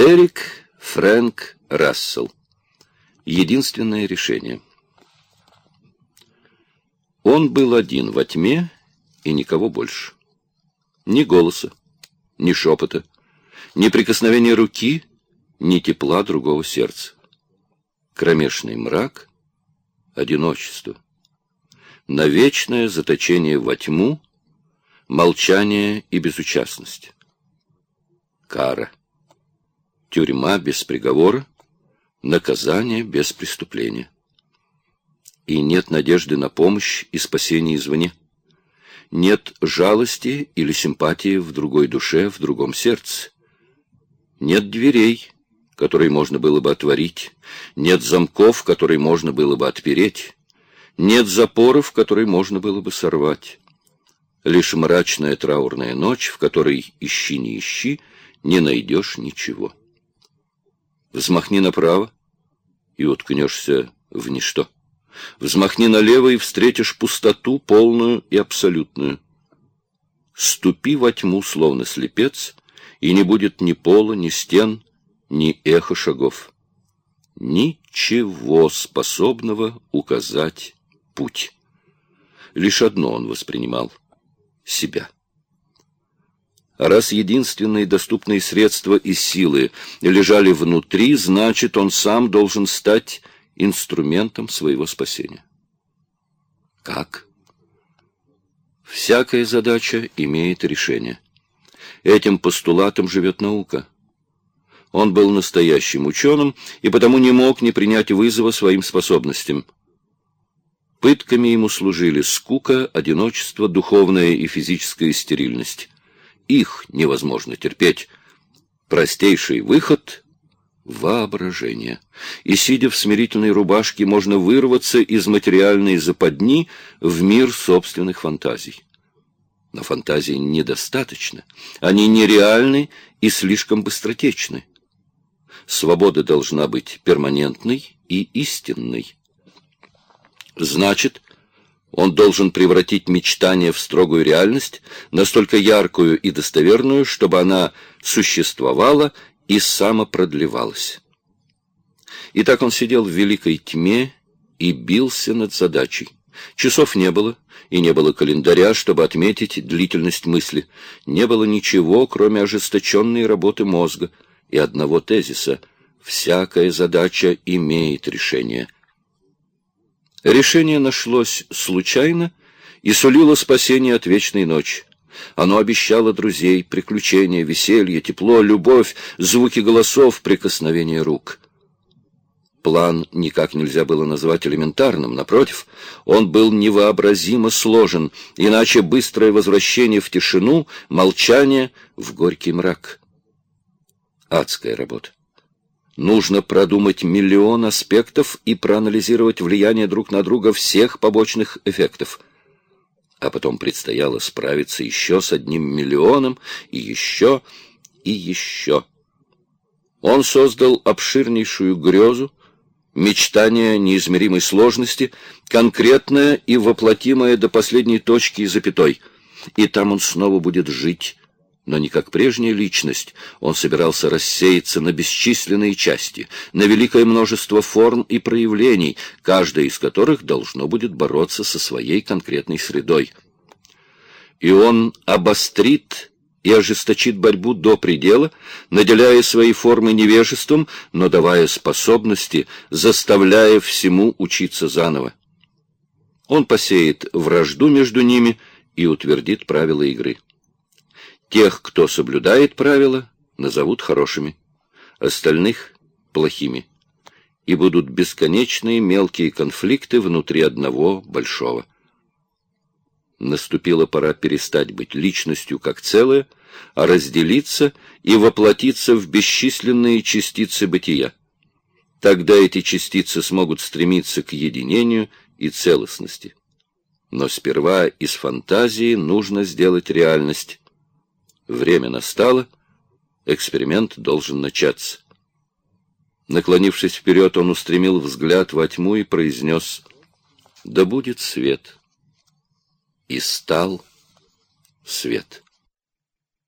Эрик Фрэнк Рассел. Единственное решение. Он был один во тьме и никого больше. Ни голоса, ни шепота, ни прикосновения руки, ни тепла другого сердца. Кромешный мрак, одиночество. Навечное заточение во тьму, молчание и безучастность. Кара. Тюрьма без приговора, наказание без преступления. И нет надежды на помощь и спасение извне. Нет жалости или симпатии в другой душе, в другом сердце. Нет дверей, которые можно было бы отворить. Нет замков, которые можно было бы отпереть. Нет запоров, которые можно было бы сорвать. Лишь мрачная траурная ночь, в которой ищи не ищи, не найдешь ничего. Взмахни направо и уткнешься в ничто. Взмахни налево и встретишь пустоту, полную и абсолютную. Ступи во тьму, словно слепец, и не будет ни пола, ни стен, ни эхо шагов. Ничего способного указать путь. Лишь одно он воспринимал — себя. Раз единственные доступные средства и силы лежали внутри, значит, он сам должен стать инструментом своего спасения. Как? Всякая задача имеет решение. Этим постулатом живет наука. Он был настоящим ученым и потому не мог не принять вызова своим способностям. Пытками ему служили скука, одиночество, духовная и физическая стерильность. Их невозможно терпеть. Простейший выход — воображение. И, сидя в смирительной рубашке, можно вырваться из материальной западни в мир собственных фантазий. Но фантазий недостаточно. Они нереальны и слишком быстротечны. Свобода должна быть перманентной и истинной. Значит, он должен превратить мечтание в строгую реальность, настолько яркую и достоверную, чтобы она существовала и самопродлевалась. И так он сидел в великой тьме и бился над задачей. Часов не было, и не было календаря, чтобы отметить длительность мысли. Не было ничего, кроме ожесточенной работы мозга и одного тезиса «всякая задача имеет решение». Решение нашлось случайно и сулило спасение от вечной ночи. Оно обещало друзей, приключения, веселье, тепло, любовь, звуки голосов, прикосновение рук. План никак нельзя было назвать элементарным, напротив, он был невообразимо сложен, иначе быстрое возвращение в тишину, молчание в горький мрак. Адская работа. Нужно продумать миллион аспектов и проанализировать влияние друг на друга всех побочных эффектов. А потом предстояло справиться еще с одним миллионом, и еще, и еще. Он создал обширнейшую грезу, мечтание неизмеримой сложности, конкретное и воплотимое до последней точки и запятой. И там он снова будет жить, но не как прежняя личность. Он собирался рассеяться на бесчисленные части, на великое множество форм и проявлений, каждая из которых должно будет бороться со своей конкретной средой. И он обострит и ожесточит борьбу до предела, наделяя свои формы невежеством, но давая способности, заставляя всему учиться заново. Он посеет вражду между ними и утвердит правила игры. Тех, кто соблюдает правила, назовут хорошими, остальных — плохими. И будут бесконечные мелкие конфликты внутри одного большого. Наступила пора перестать быть личностью как целое, а разделиться и воплотиться в бесчисленные частицы бытия. Тогда эти частицы смогут стремиться к единению и целостности. Но сперва из фантазии нужно сделать реальность. Время настало, эксперимент должен начаться. Наклонившись вперед, он устремил взгляд во тьму и произнес «Да будет свет». И стал свет.